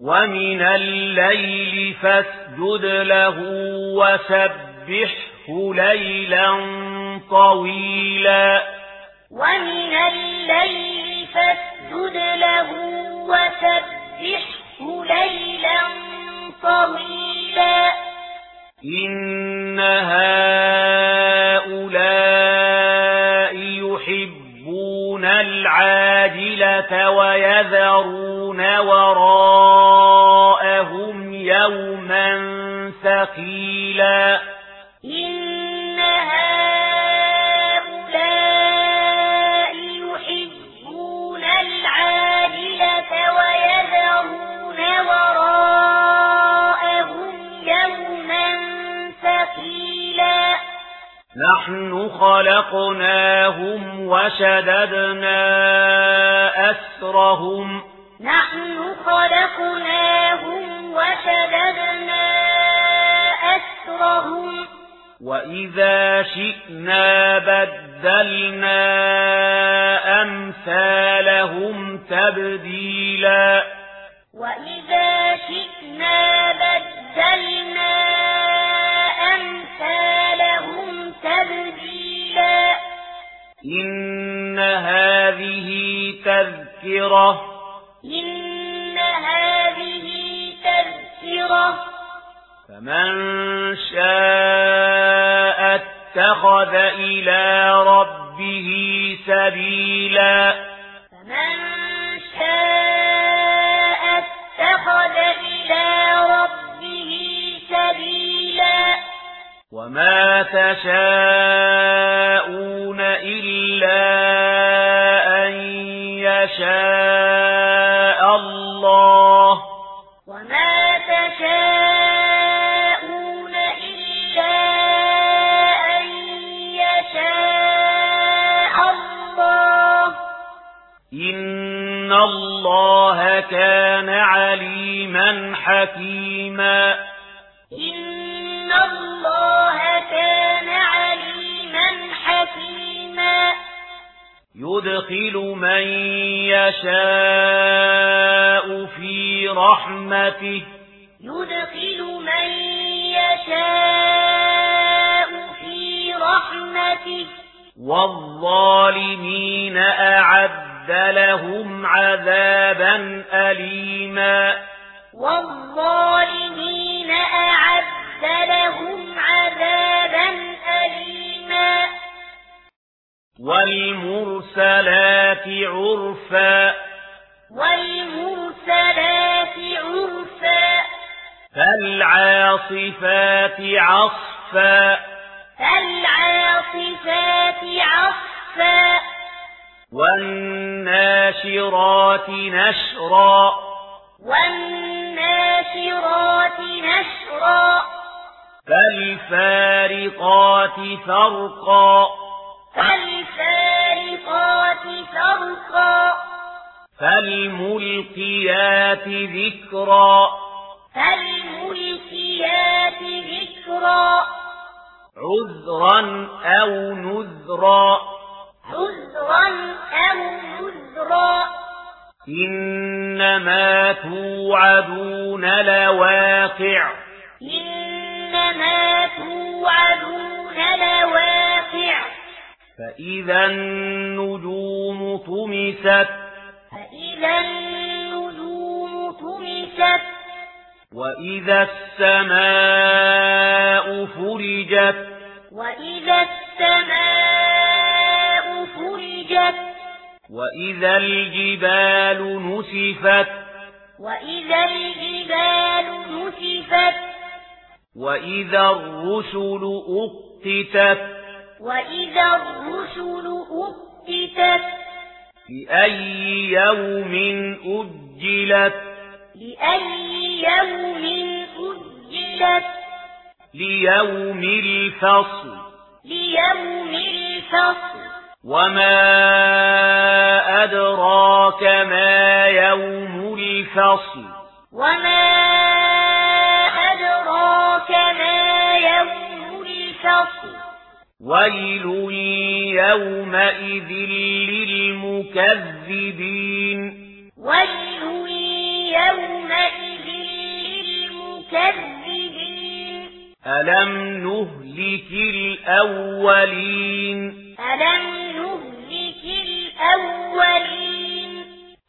ومن الليل فاسجد له وسبحه ليلا طويلا. ومن الليل فاسجد له وسبحه ليلا طويلا. إن هؤلاء يحبون العاجلة ويذرون وَرَاءَهُمْ ثقيلا إن هؤلاء يحبون العادلة ويذرون وراءهم يوما ثقيلا نحن خلقناهم وشددنا أسرهم نحن وَإِذَا شِئْنَا بَدَّلْنَا أَمْثَالَهُمْ تَبْدِيلًا وَإِذَا شِئْنَا بَدَّلْنَا أَمْثَالَهُمْ تَبْدِيلًا إِنَّ هَذِهِ تَذْكِرَةٌ إِنَّ هَذِهِ تَذْكِرَةٌ فَمَن شَاءَ اتخذ إلى ربه سبيلا. فمن شاء اتخذ إلى ربه سبيلا. وما تشاء إن الله كان عليما حكيما إن الله كان عليما حكيما يدخل من يشاء في رحمته يدخل من يشاء في رحمته والظالمين أعد أعد لهم عذابا أليما والظالمين أعد لهم عذابا أليما والمرسلات عرفا والمرسلات عرفا فالعاصفات عصفا فالعاصفات عصفا والناشرات نشرا. والناشرات نشرا. فالفارقات فرقا. فالفارقات فرقا. فالملقيات ذكرا. فالملقيات ذكرا. عذرا أو نذرا. إنما توعدون لواقع. إنما توعدون لواقع. فإذا النجوم طمست. فإذا النجوم طمست. وإذا السماء فرجت. وإذا السماء فرجت وَإِذَا الْجِبَالُ نُسِفَتْ وَإِذَا الْجِبَالُ نُسِفَتْ وَإِذَا الرُّسُلُ أُقِّتَتْ وَإِذَا الرُّسُلُ أُقِّتَتْ لِأَيِّ يَوْمٍ أُجِّلَتْ لِأَيِّ يَوْمٍ أُجِّلَتْ لِيَوْمِ الْفَصْلِ لِيَوْمِ الْفَصْلِ وما أدراك ما يوم الفصل وما أدراك ما يوم الفصل ويل يومئذ للمكذبين ويل يومئذ للمكذبين ألم نهلك الأولين ألم نهلك الأولين؟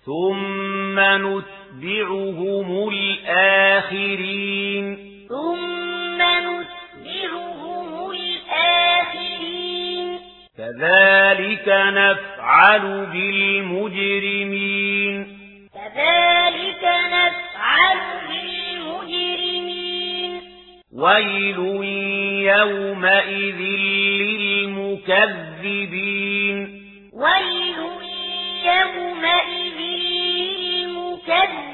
ثم نتبعهم الآخرين. ثم نتبعهم الآخرين. كذلك نفعل بالمجرمين. كذلك نفعل بالمجرمين. ويل يومئذ للمكذبين. للمكذبين ويل يومئذ للمكذبين.